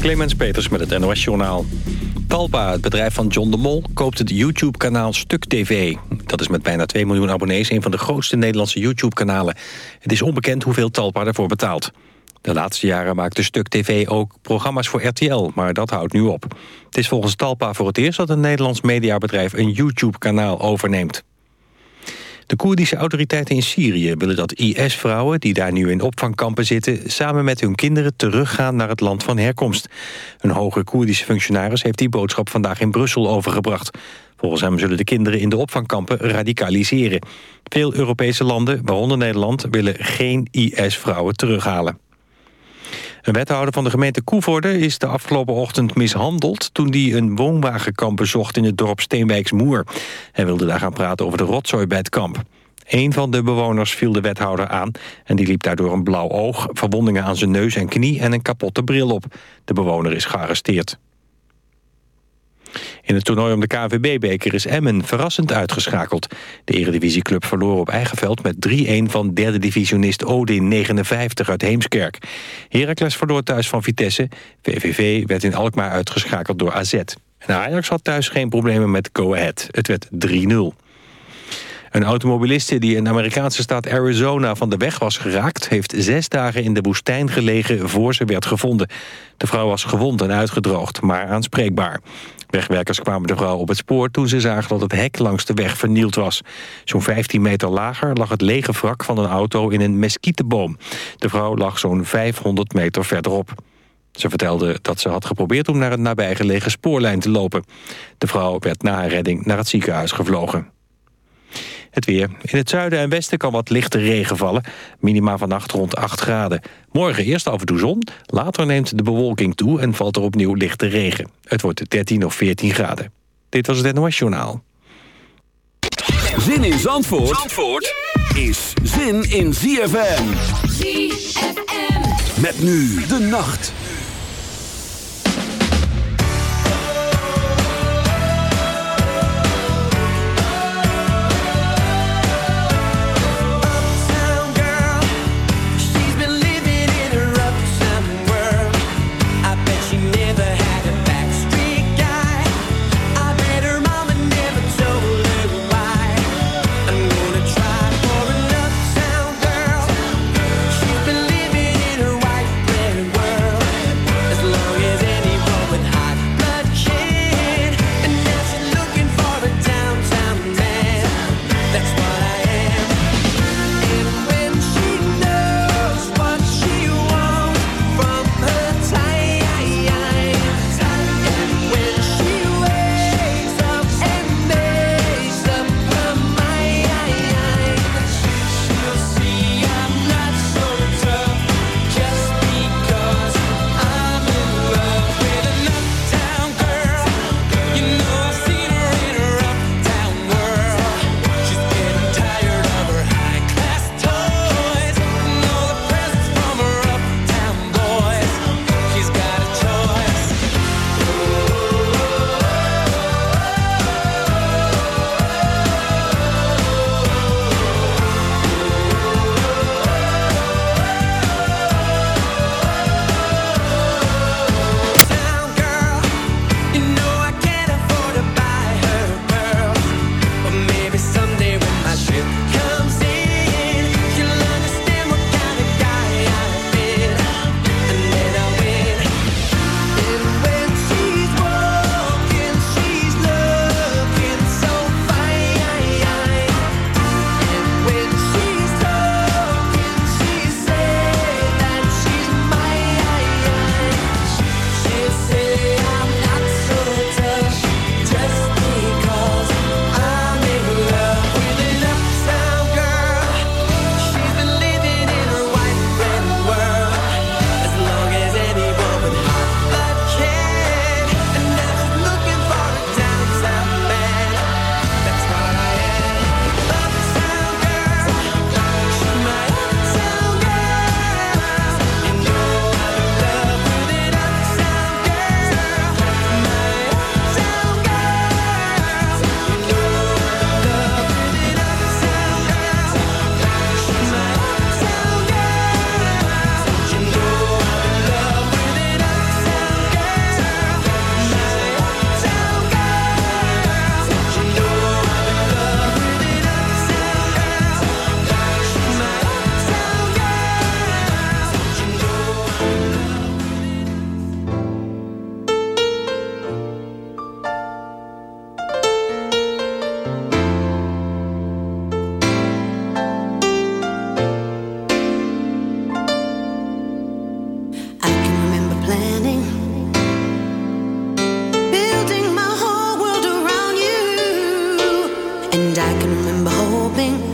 Clemens Peters met het NOS Journaal. Talpa, het bedrijf van John de Mol, koopt het YouTube-kanaal Stuk TV. Dat is met bijna 2 miljoen abonnees een van de grootste Nederlandse YouTube-kanalen. Het is onbekend hoeveel Talpa ervoor betaalt. De laatste jaren maakte Stuk TV ook programma's voor RTL, maar dat houdt nu op. Het is volgens Talpa voor het eerst dat een Nederlands mediabedrijf een YouTube-kanaal overneemt. De Koerdische autoriteiten in Syrië willen dat IS-vrouwen... die daar nu in opvangkampen zitten... samen met hun kinderen teruggaan naar het land van herkomst. Een hoge Koerdische functionaris heeft die boodschap vandaag in Brussel overgebracht. Volgens hem zullen de kinderen in de opvangkampen radicaliseren. Veel Europese landen, waaronder Nederland... willen geen IS-vrouwen terughalen. Een wethouder van de gemeente Koevoorde is de afgelopen ochtend mishandeld... toen hij een woonwagenkamp bezocht in het dorp Steenwijksmoer. Hij wilde daar gaan praten over de rotzooi bij het kamp. Een van de bewoners viel de wethouder aan... en die liep daardoor een blauw oog, verwondingen aan zijn neus en knie... en een kapotte bril op. De bewoner is gearresteerd. In het toernooi om de KNVB-beker is Emmen verrassend uitgeschakeld. De eredivisieclub verloor op eigen veld met 3-1 van derde divisionist Odin 59 uit Heemskerk. Heracles verloor thuis van Vitesse. VVV werd in Alkmaar uitgeschakeld door AZ. En Ajax had thuis geen problemen met Go Ahead. Het werd 3-0. Een automobiliste die in de Amerikaanse staat Arizona van de weg was geraakt... heeft zes dagen in de woestijn gelegen voor ze werd gevonden. De vrouw was gewond en uitgedroogd, maar aanspreekbaar. Wegwerkers kwamen de vrouw op het spoor toen ze zagen dat het hek langs de weg vernield was. Zo'n 15 meter lager lag het lege wrak van een auto in een meskietenboom. De vrouw lag zo'n 500 meter verderop. Ze vertelde dat ze had geprobeerd om naar een nabijgelegen spoorlijn te lopen. De vrouw werd na haar redding naar het ziekenhuis gevlogen. Het weer. In het zuiden en westen kan wat lichte regen vallen. Minima vannacht rond 8 graden. Morgen eerst af en toe zon. Later neemt de bewolking toe en valt er opnieuw lichte regen. Het wordt 13 of 14 graden. Dit was het NOS Journaal. Zin in Zandvoort, Zandvoort is zin in ZFM. ZFM. Met nu de nacht. And I can remember hoping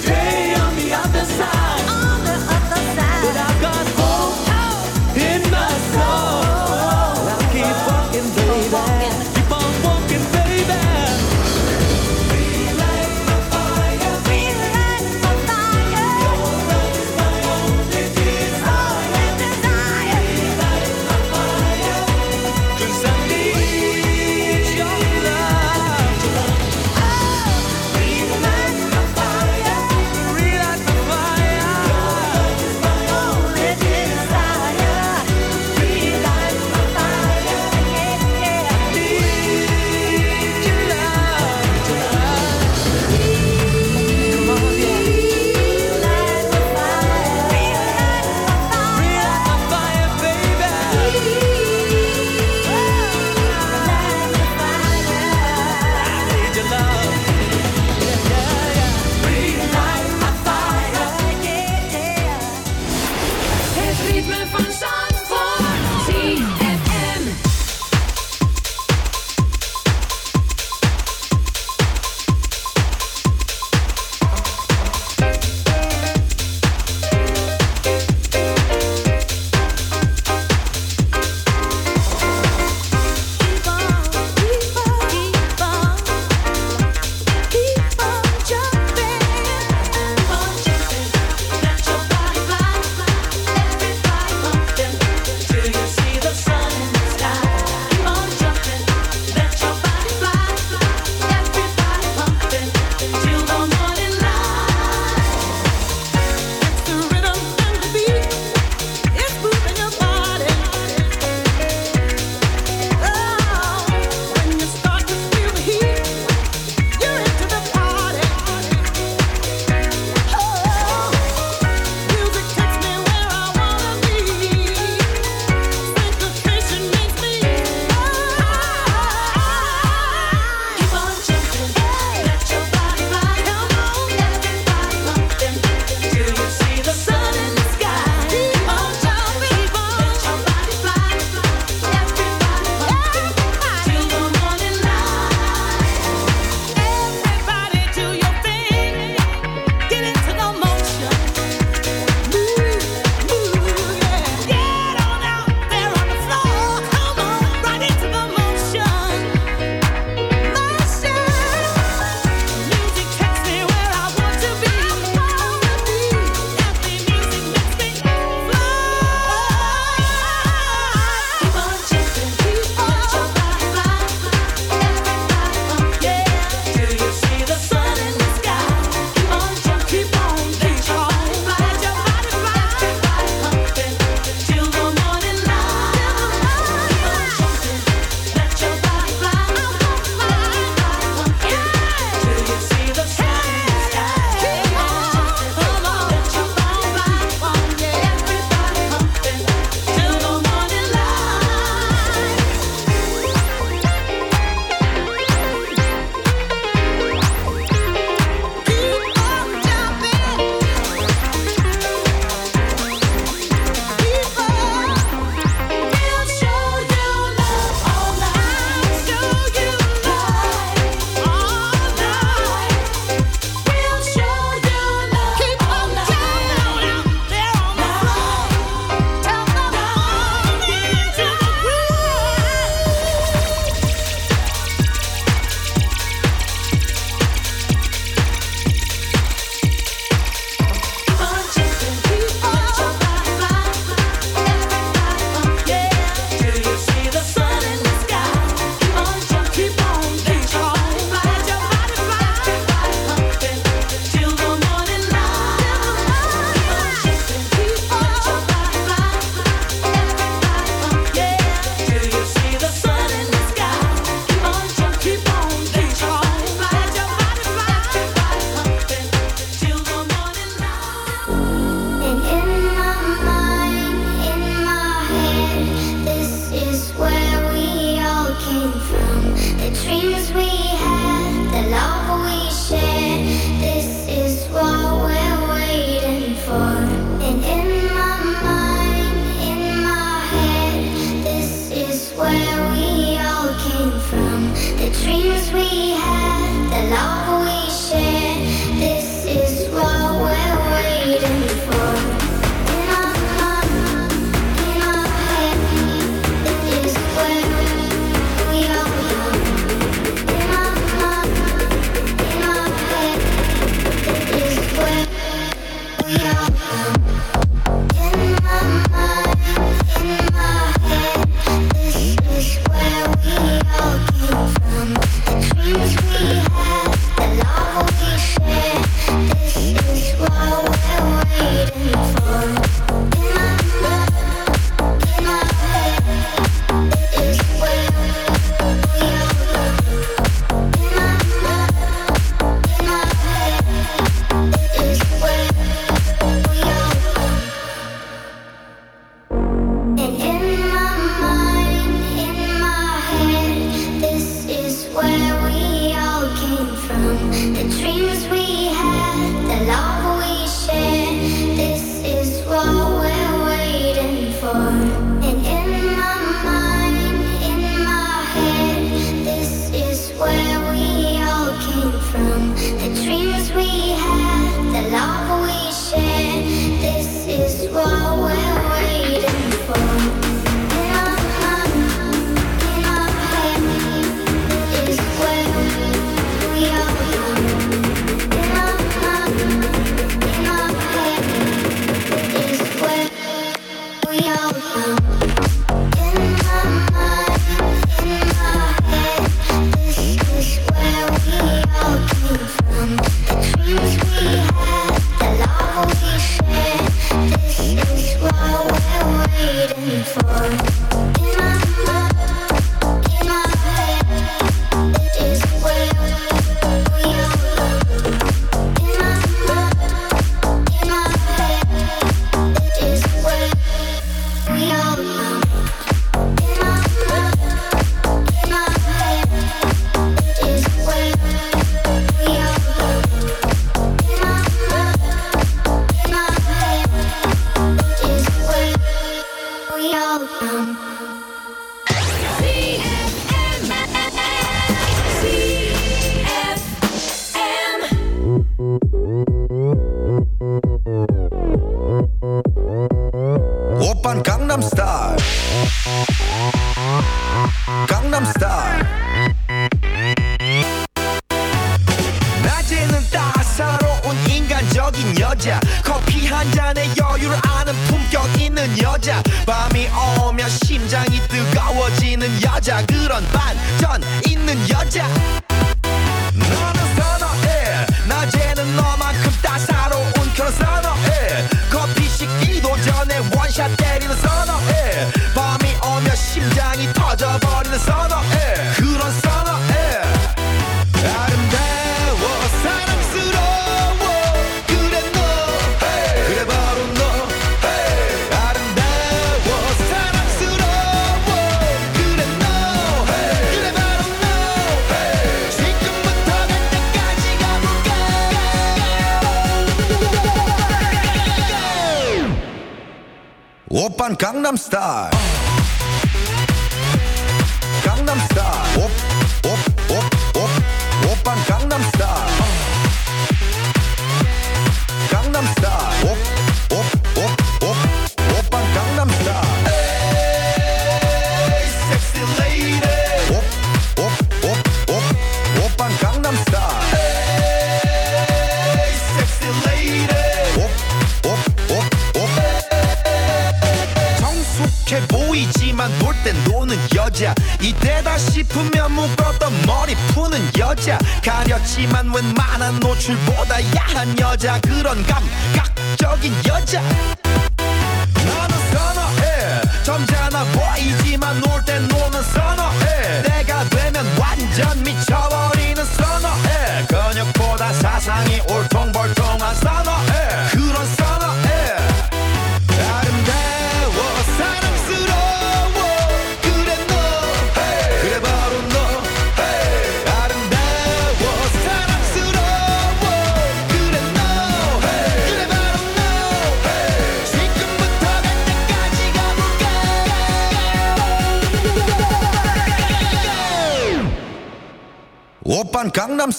day on the other side.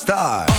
star.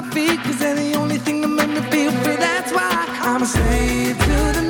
my feet, cause they're the only thing that make me feel free. That's why I'm a slave to the